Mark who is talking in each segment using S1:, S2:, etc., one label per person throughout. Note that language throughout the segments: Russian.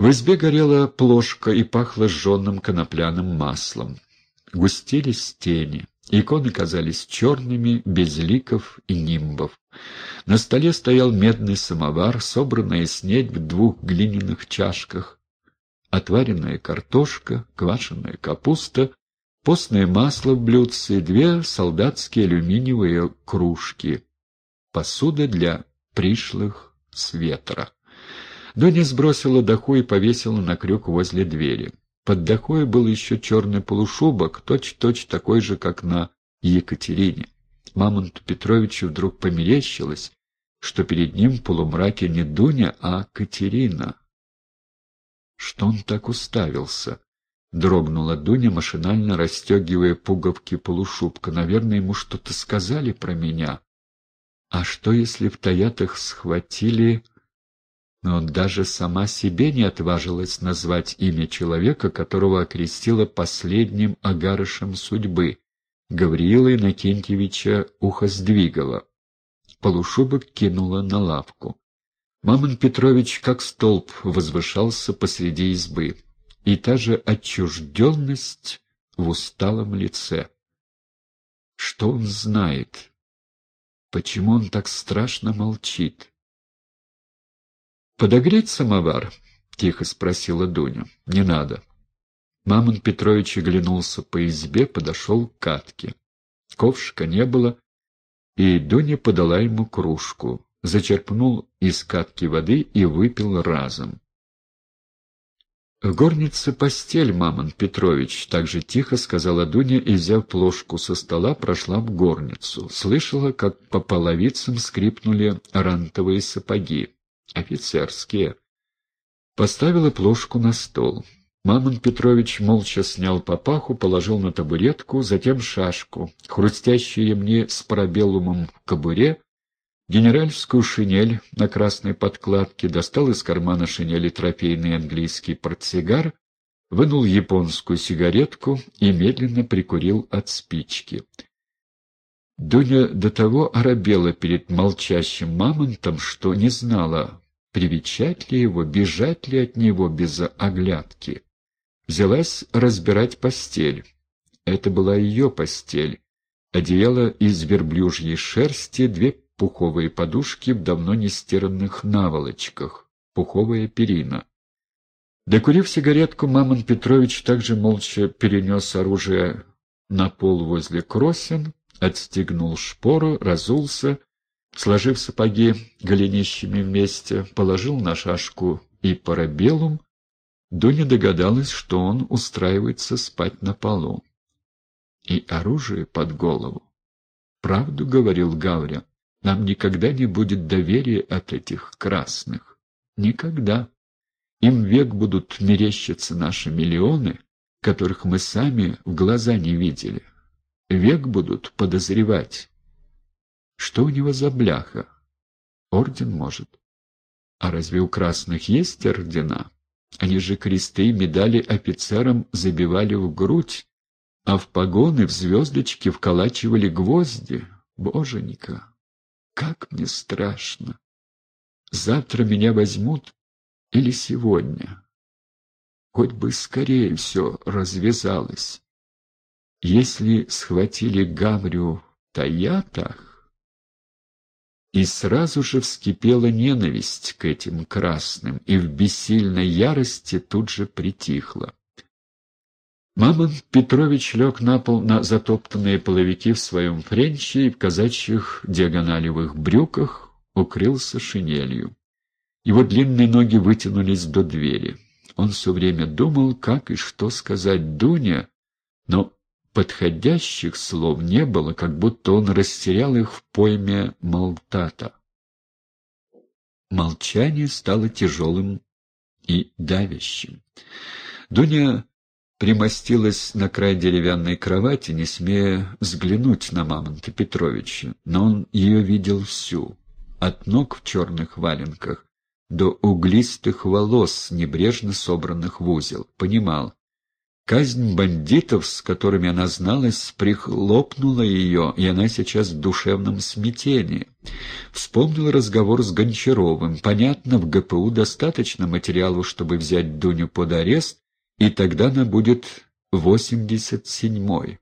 S1: В избе горела плошка и пахло жженным конопляным маслом. Густились тени. Иконы казались черными, без ликов и нимбов. На столе стоял медный самовар, собранная снедь в двух глиняных чашках, отваренная картошка, квашеная капуста, постное масло в блюдце и две солдатские алюминиевые кружки. Посуда для пришлых с ветра. Доня сбросила доху и повесила на крюк возле двери. Под дохой был еще черный полушубок, точь-точь такой же, как на Екатерине. Мамонту Петровичу вдруг померещилось, что перед ним в полумраке не Дуня, а Катерина. Что он так уставился? Дрогнула Дуня, машинально расстегивая пуговки полушубка. Наверное, ему что-то сказали про меня. А что, если в Таятах схватили... Но даже сама себе не отважилась назвать имя человека, которого окрестила последним агарышем судьбы, Гавриила Иннокентьевича Ухоздвигова. Полушубок кинула на лавку. Мамон Петрович, как столб, возвышался посреди избы, и та же отчужденность в усталом лице. Что он знает? Почему он так страшно молчит? «Подогреть самовар?» — тихо спросила Дуня. «Не надо». Мамон Петрович оглянулся по избе, подошел к катке. Ковшика не было, и Дуня подала ему кружку, зачерпнул из катки воды и выпил разом. «В горнице постель, Мамон Петрович», — так же тихо сказала Дуня и, взяв плошку со стола, прошла в горницу. Слышала, как по половицам скрипнули рантовые сапоги офицерские. Поставила плошку на стол. Мамон Петрович молча снял папаху, положил на табуретку, затем шашку, хрустящую мне с парабеллумом в кобуре, генеральскую шинель на красной подкладке, достал из кармана шинели трофейный английский портсигар, вынул японскую сигаретку и медленно прикурил от спички. Дуня до того оробела перед молчащим мамонтом, что не знала, Привечать ли его, бежать ли от него без оглядки? Взялась разбирать постель. Это была ее постель. Одеяло из верблюжьей шерсти, две пуховые подушки в давно нестиранных наволочках, пуховая перина. Докурив сигаретку, Мамон Петрович также молча перенес оружие на пол возле кросен, отстегнул шпору, разулся Сложив сапоги голенищами вместе, положил на шашку и парабеллум, Дуня догадалась, что он устраивается спать на полу. И оружие под голову. Правду говорил Гавря, нам никогда не будет доверия от этих красных. Никогда. Им век будут мерещиться наши миллионы, которых мы сами в глаза не видели. Век будут подозревать, что у него за бляха? Орден может. А разве у красных есть ордена? Они же кресты и медали офицерам забивали в грудь, а в погоны, в звездочки вколачивали гвозди. Боженька, как мне страшно! Завтра меня возьмут или сегодня? Хоть бы скорее все развязалось. Если схватили Гаврю в Таятах, и сразу же вскипела ненависть к этим красным, и в бессильной ярости тут же притихла. Мамон Петрович лег на пол на затоптанные половики в своем френче и в казачьих диагоналевых брюках укрылся шинелью. Его длинные ноги вытянулись до двери. Он все время думал, как и что сказать Дуне, но Подходящих слов не было, как будто он растерял их в пойме Малтата. Молчание стало тяжелым и давящим. Дуня примостилась на край деревянной кровати, не смея взглянуть на Мамонта Петровича, но он ее видел всю, от ног в черных валенках до углистых волос, небрежно собранных в узел, понимал, Казнь бандитов, с которыми она зналась, прихлопнула ее, и она сейчас в душевном смятении. Вспомнил разговор с Гончаровым. Понятно, в ГПУ достаточно материалов, чтобы взять Дуню под арест, и тогда она будет восемьдесят седьмой.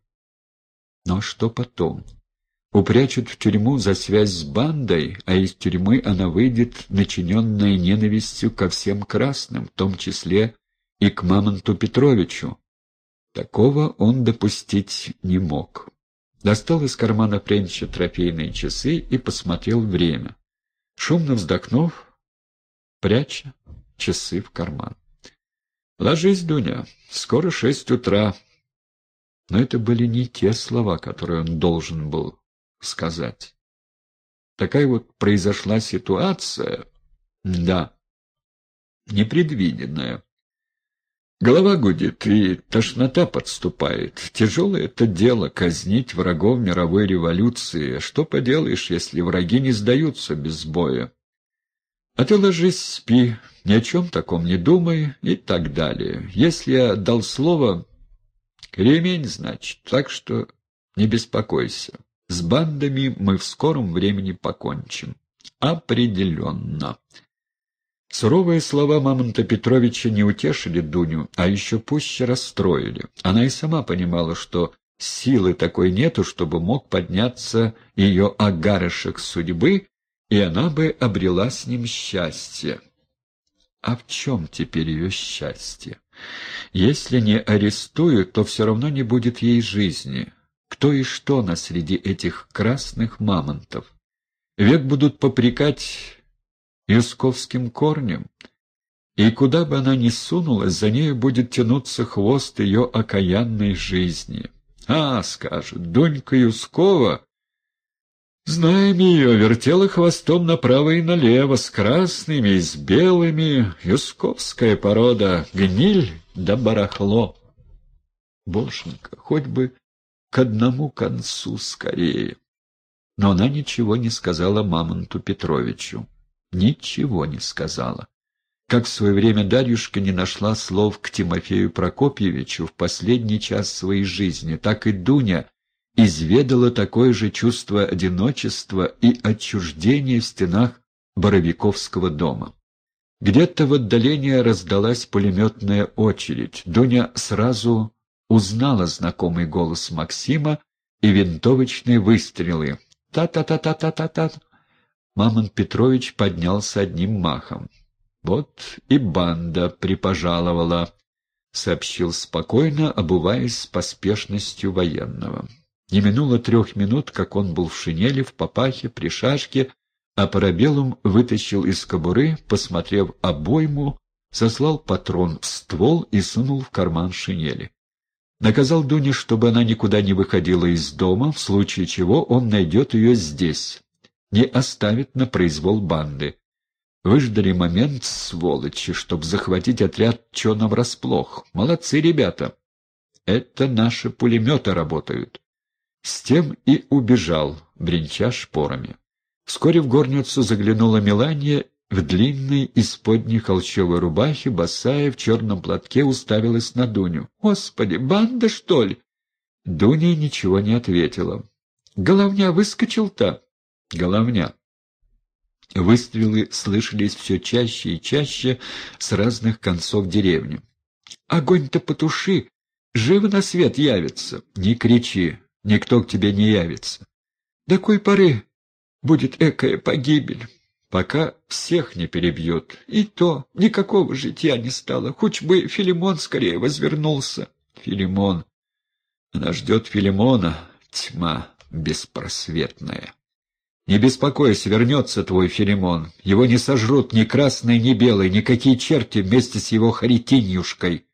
S1: Но что потом? Упрячут в тюрьму за связь с бандой, а из тюрьмы она выйдет, начиненная ненавистью ко всем красным, в том числе и к Мамонту Петровичу. Такого он допустить не мог. Достал из кармана Френча трофейные часы и посмотрел время. Шумно вздохнув, пряча часы в карман. «Ложись, Дуня, скоро шесть утра». Но это были не те слова, которые он должен был сказать. Такая вот произошла ситуация, да, непредвиденная. Голова гудит, и тошнота подступает. Тяжелое это дело — казнить врагов мировой революции. Что поделаешь, если враги не сдаются без боя? А ты ложись, спи, ни о чем таком не думай и так далее. Если я дал слово, кремень, значит, так что не беспокойся. С бандами мы в скором времени покончим. Определенно. Суровые слова Мамонта Петровича не утешили Дуню, а еще пуще расстроили. Она и сама понимала, что силы такой нету, чтобы мог подняться ее агарышек судьбы, и она бы обрела с ним счастье. А в чем теперь ее счастье? Если не арестуют, то все равно не будет ей жизни. Кто и что на среди этих красных мамонтов? Век будут попрекать юсковским корнем, и куда бы она ни сунулась, за нею будет тянуться хвост ее окаянной жизни. А, скажет, Дунька Юскова, знаем ее, вертела хвостом направо и налево, с красными и с белыми, юсковская порода, гниль да барахло. Боженька, хоть бы к одному концу скорее. Но она ничего не сказала Мамонту Петровичу ничего не сказала. Как в свое время Дарьюшка не нашла слов к Тимофею Прокопьевичу в последний час своей жизни, так и Дуня изведала такое же чувство одиночества и отчуждения в стенах Боровиковского дома. Где-то в отдалении раздалась пулеметная очередь. Дуня сразу узнала знакомый голос Максима и винтовочные выстрелы. Та-та-та-та-та-та-та. Мамонт Петрович поднялся одним махом. «Вот и банда припожаловала», — сообщил спокойно, обуваясь с поспешностью военного. Не минуло трех минут, как он был в шинели, в папахе, при шашке, а парабеллум вытащил из кобуры, посмотрев обойму, сослал патрон в ствол и сунул в карман шинели. Наказал Дуне, чтобы она никуда не выходила из дома, в случае чего он найдет ее здесь, не оставит на произвол банды. Выждали момент, сволочи, чтоб захватить отряд Чона врасплох. Молодцы ребята. Это наши пулеметы работают. С тем и убежал, бренча шпорами. Вскоре в горницу заглянула Мелания в длинной исподней холщовой рубахе, босая в черном платке уставилась на Дуню. «Господи, банда, что ли?» Дуня ничего не ответила. «Головня выскочил-то?» Головня. Выстрелы слышались все чаще и чаще с разных концов деревни. «Огонь-то потуши! Живо на свет явится!» «Не кричи! Никто к тебе не явится!» «До кой поры будет экая погибель?» «Пока всех не перебьют. И то никакого житья не стало. Хоть бы Филимон скорее возвернулся». «Филимон! Она ждет Филимона. Тьма беспросветная». Не беспокойся, вернется твой Филимон. Его не сожрут ни красный, ни белый, никакие черти вместе с его Харитинюшкой.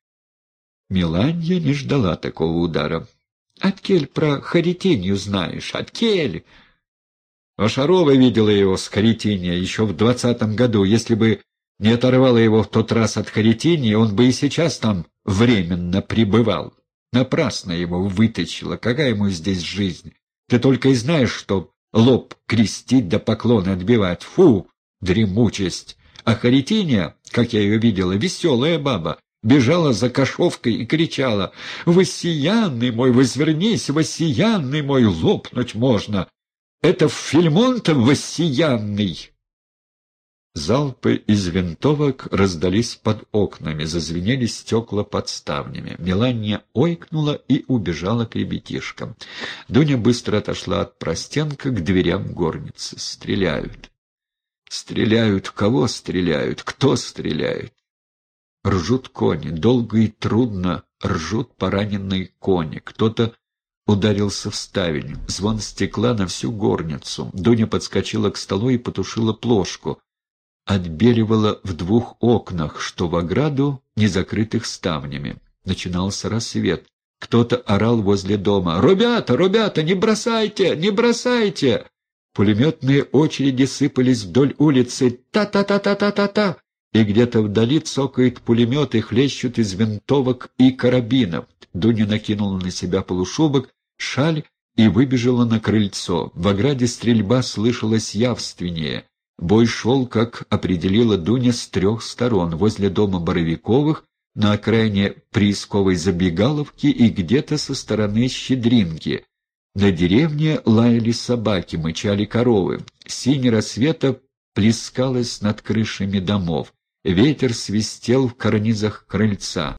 S1: Миланья не ждала такого удара. — Откель про Харитинью знаешь? Откель! Вашарова видела его с Харитинья еще в двадцатом году. Если бы не оторвала его в тот раз от Харитиньи, он бы и сейчас там временно пребывал. Напрасно его вытащила. Какая ему здесь жизнь? Ты только и знаешь, что лоб крестить да поклоны отбивать. Фу, дремучесть! А Харитиния, как я ее видела, веселая баба, бежала за кошовкой и кричала «Воссиянный мой, возвернись, воссиянный мой, лопнуть можно! Это Фильмонтов воссиянный!» Залпы из винтовок раздались под окнами, зазвенели стекла под ставнями. Мелания ойкнула и убежала к ребятишкам. Дуня быстро отошла от простенка к дверям горницы. Стреляют. Стреляют. Кого стреляют? Кто стреляет? Ржут кони. Долго и трудно ржут пораненные кони. Кто-то ударился в ставень. Звон стекла на всю горницу. Дуня подскочила к столу и потушила плошку отбеливало в двух окнах, что в ограду, не закрытых ставнями. Начинался рассвет. Кто-то орал возле дома. «Ребята, ребята, не бросайте, не бросайте!» Пулеметные очереди сыпались вдоль улицы. «Та-та-та-та-та-та-та!» И где-то вдали пулемет и хлещут из винтовок и карабинов. Дуня накинула на себя полушубок, шаль и выбежала на крыльцо. В ограде стрельба слышалась явственнее. Бой шел, как определила Дуня, с трех сторон, возле дома Боровиковых, на окраине приисковой забегаловки и где-то со стороны Щедринки. На деревне лаяли собаки, мычали коровы. Синий рассвета плескалось над крышами домов. Ветер свистел в карнизах крыльца.